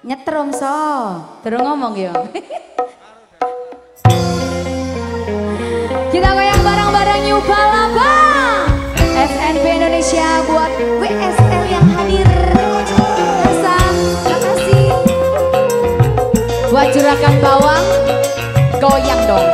Nyetrum so. Terus ngomong ya. Kita goyang bareng-bareng New Balaba. SNP Indonesia buat WSL yang hadir. Rasa, makasih. Buat juragan bawang, goyang dong.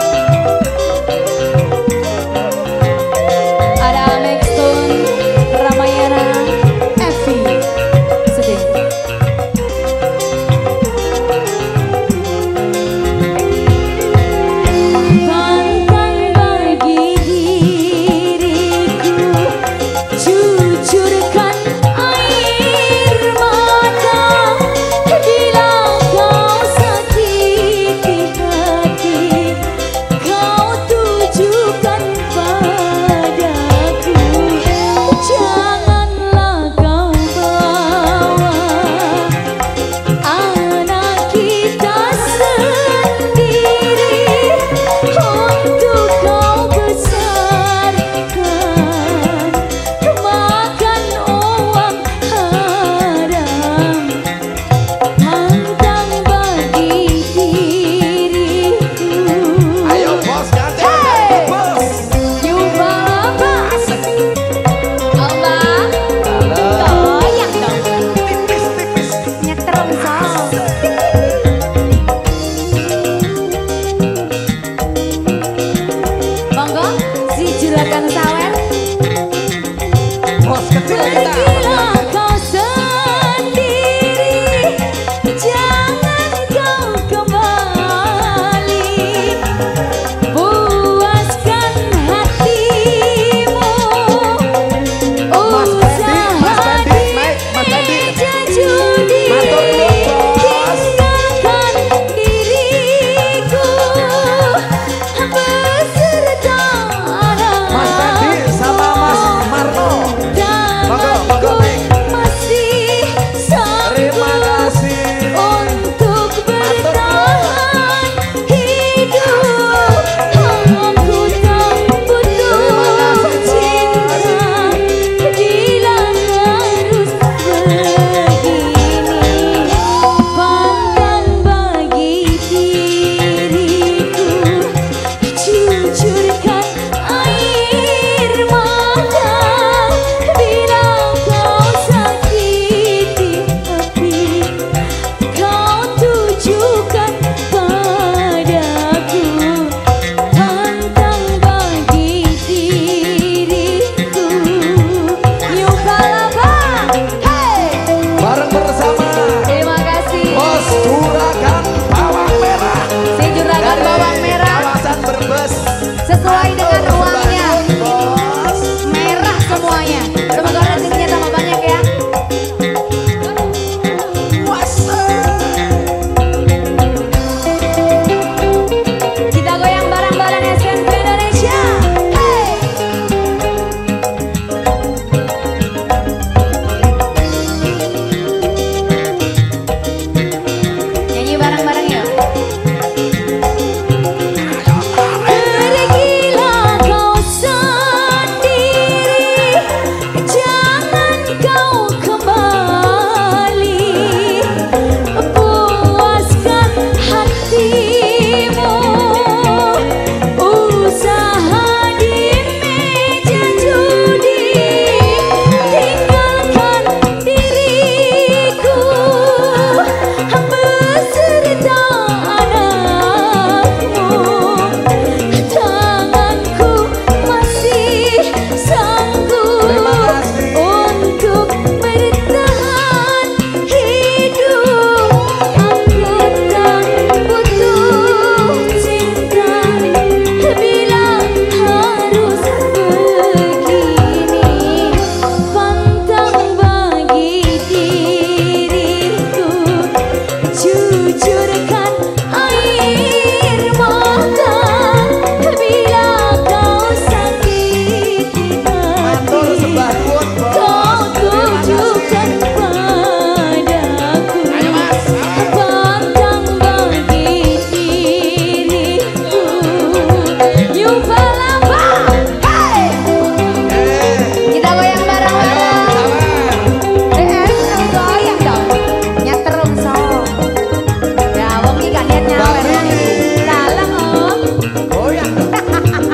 ¡Ja, ja, ja!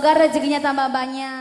Semoga rezekinya tambah banyak.